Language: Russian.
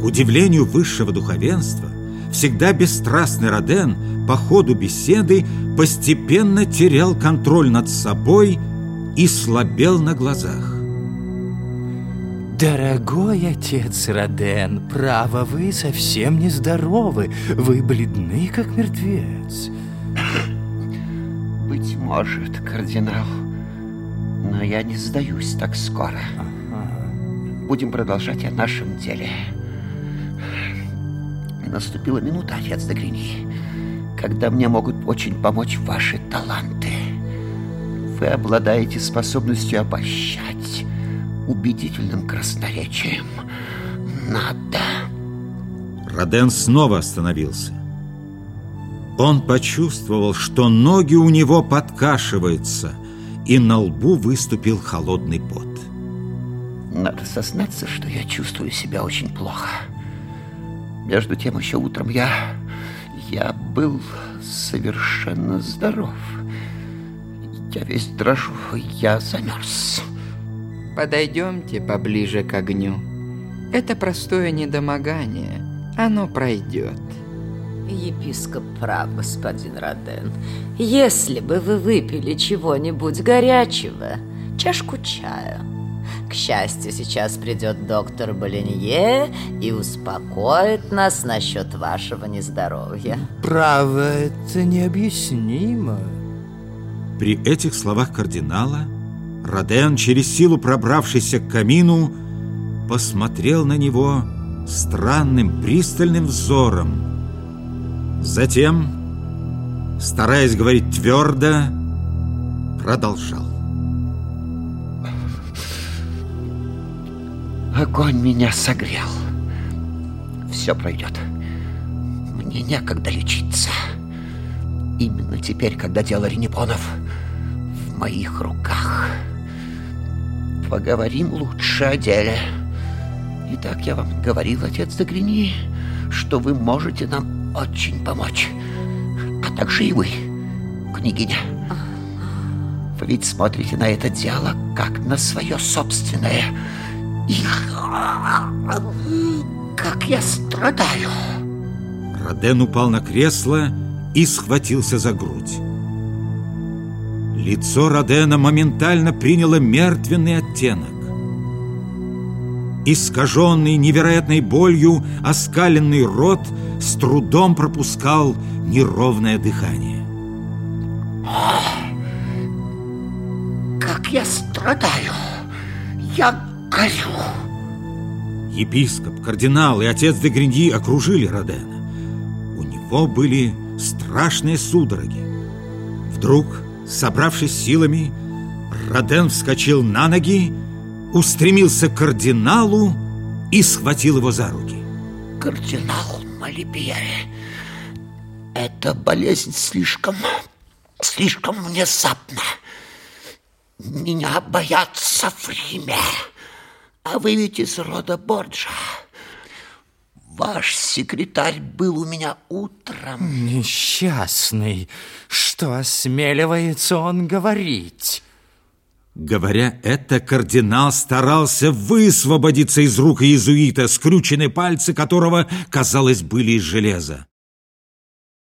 К удивлению высшего духовенства, всегда бесстрастный Роден по ходу беседы постепенно терял контроль над собой и слабел на глазах. Дорогой отец Роден, право, вы совсем не здоровы. Вы бледны, как мертвец. Быть может, кардинал, но я не сдаюсь так скоро. Ага. Будем продолжать о нашем деле. Наступила минута, отец Дагрини, когда мне могут очень помочь ваши таланты. Вы обладаете способностью обощать, убедительным красноречием. Надо. Роден снова остановился. Он почувствовал, что ноги у него подкашиваются, и на лбу выступил холодный пот. Надо сознаться, что я чувствую себя очень плохо. Между тем, еще утром я... я был совершенно здоров. Я весь дрожу, я замерз. Подойдемте поближе к огню. Это простое недомогание. Оно пройдет. Епископ прав, господин Роден. Если бы вы выпили чего-нибудь горячего, чашку чая. К счастью, сейчас придет доктор Болинье и успокоит нас насчет вашего нездоровья. Право, это необъяснимо. При этих словах кардинала Роден, через силу пробравшийся к камину, посмотрел на него странным, пристальным взором. Затем, стараясь говорить твердо, продолжал. Огонь меня согрел. Все пройдет. Мне некогда лечиться. Именно теперь, когда дело Ренепонов в моих руках поговорим лучше о деле. Итак, я вам говорил, отец Дагрини, что вы можете нам очень помочь. А также и вы, княгиня. Вы ведь смотрите на это дело как на свое собственное. Как я страдаю. Роден упал на кресло и схватился за грудь. Лицо Родена моментально приняло мертвенный оттенок. Искаженный невероятной болью, оскаленный рот с трудом пропускал неровное дыхание. Как я страдаю! Я горю! Епископ, кардинал и отец де Гриньи окружили Родена. У него были страшные судороги. Вдруг Собравшись силами, Роден вскочил на ноги, устремился к кардиналу и схватил его за руки. Кардинал Малипьере, эта болезнь слишком, слишком внезапна. Меня боятся в Риме, а вы ведь из рода Борджа. Ваш секретарь был у меня утром. Несчастный. Что осмеливается он говорить? Говоря это, кардинал старался высвободиться из рук иезуита, скрюченные пальцы которого, казалось, были из железа.